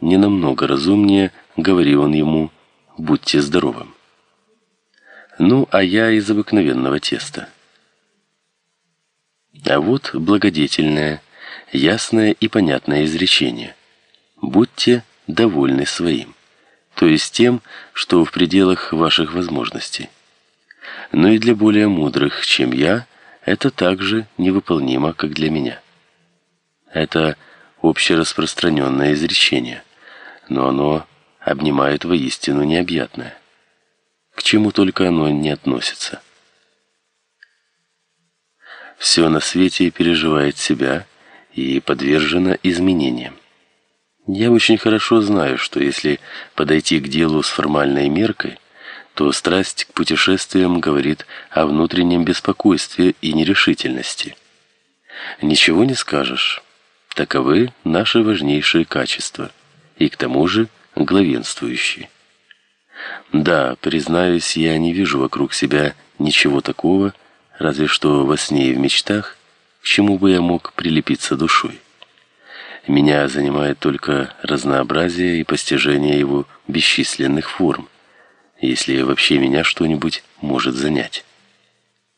не намного разумнее, говорил он ему «будьте здоровым». Ну, а я из обыкновенного теста. А вот благодетельное, ясное и понятное изречение. Будьте довольны своим, то есть тем, что в пределах ваших возможностей. Но и для более мудрых, чем я, это также невыполнимо, как для меня. Это общераспространенное изречение, но оно обнимает воистину необъятное. К чему только оно не относится. Все на свете переживает себя и подвержено изменениям. Я очень хорошо знаю, что если подойти к делу с формальной меркой, то страсть к путешествиям говорит о внутреннем беспокойстве и нерешительности. Ничего не скажешь. Таковы наши важнейшие качества, и к тому же главенствующие. Да, признаюсь, я не вижу вокруг себя ничего такого, разве что во сне и в мечтах, к чему бы я мог прилепиться душой. Меня занимает только разнообразие и постижение его бесчисленных форм, если вообще меня что-нибудь может занять.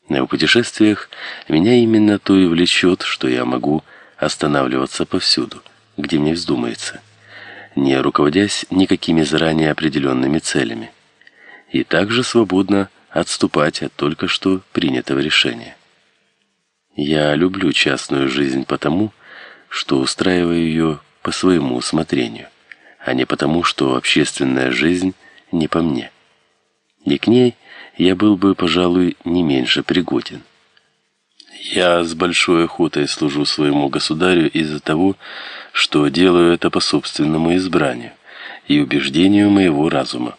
На путешествиях меня именно то и влечет, что я могу останавливаться повсюду, где мне вздумается, не руководясь никакими заранее определенными целями, и также свободно отступать от только что принятого решения. Я люблю частную жизнь потому, что устраиваю ее по своему усмотрению, а не потому, что общественная жизнь не по мне. И к ней я был бы, пожалуй, не меньше пригоден. Я с большой охотой служу своему государю из-за того, что делаю это по собственному избранию и убеждению моего разума,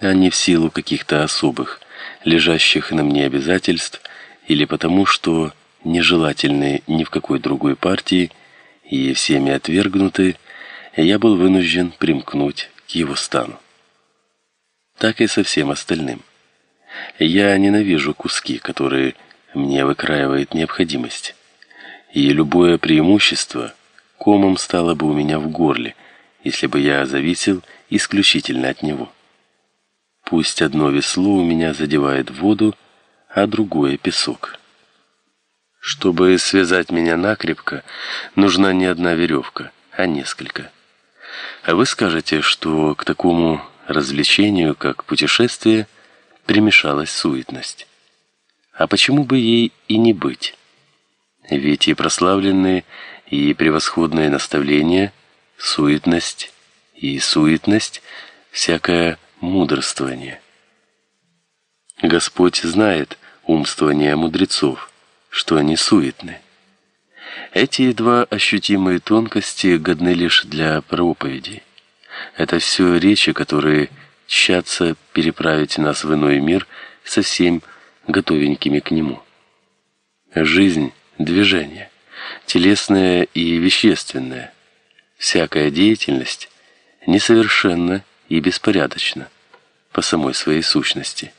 а не в силу каких-то особых, лежащих на мне обязательств или потому, что нежелательные ни в какой другой партии и всеми отвергнуты, я был вынужден примкнуть к его стану. Так и со всем остальным. Я ненавижу куски, которые мне выкраивает необходимость. И любое преимущество комом стало бы у меня в горле, если бы я зависел исключительно от него. Пусть одно весло у меня задевает воду, а другое песок. Чтобы связать меня накрепко, нужна не одна веревка, а несколько. А вы скажете, что к такому развлечению, как путешествие, примешалась суетность. А почему бы ей и не быть? Ведь и прославленные, и превосходные наставления, суетность и суетность, всякое мудрствование. Господь знает умствование мудрецов, что они суетны. Эти едва ощутимые тонкости годны лишь для проповеди. Это все речи, которые тщатся переправить нас в иной мир совсем готовенькими к нему. Жизнь движение, телесное и вещественное. Всякая деятельность несовершенна и беспорядочна по самой своей сущности.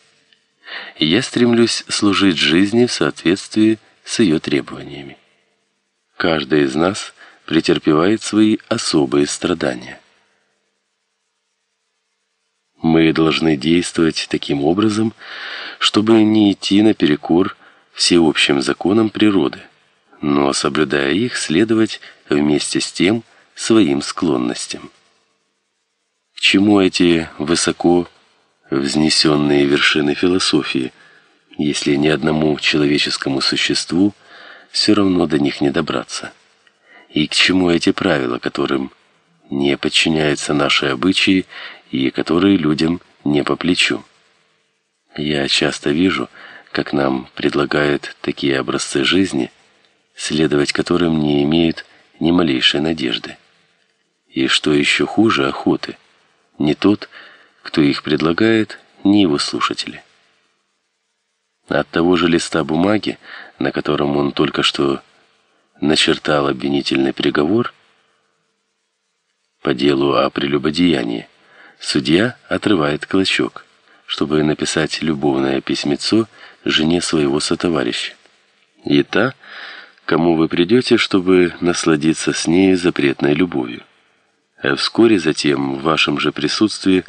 И я стремлюсь служить жизни в соответствии с ее требованиями. Каждый из нас претерпевает свои особые страдания. Мы должны действовать таким образом, чтобы не идти наперекор всеобщим законам природы, но соблюдая их, следовать вместе с тем своим склонностям. К чему эти высоко взнесенные вершины философии, если ни одному человеческому существу все равно до них не добраться? И к чему эти правила, которым не подчиняются наши обычаи и которые людям не по плечу? Я часто вижу, как нам предлагают такие образцы жизни, следовать которым не имеют ни малейшей надежды. И что еще хуже охоты, не тот, кто их предлагает, ни его слушатели. От того же листа бумаги, на котором он только что начертал обвинительный приговор по делу о прелюбодеянии, судья отрывает клочок чтобы написать любовное письмецо жене своего сотоварища. И та, кому вы придете, чтобы насладиться с ней запретной любовью. Вскоре затем в вашем же присутствии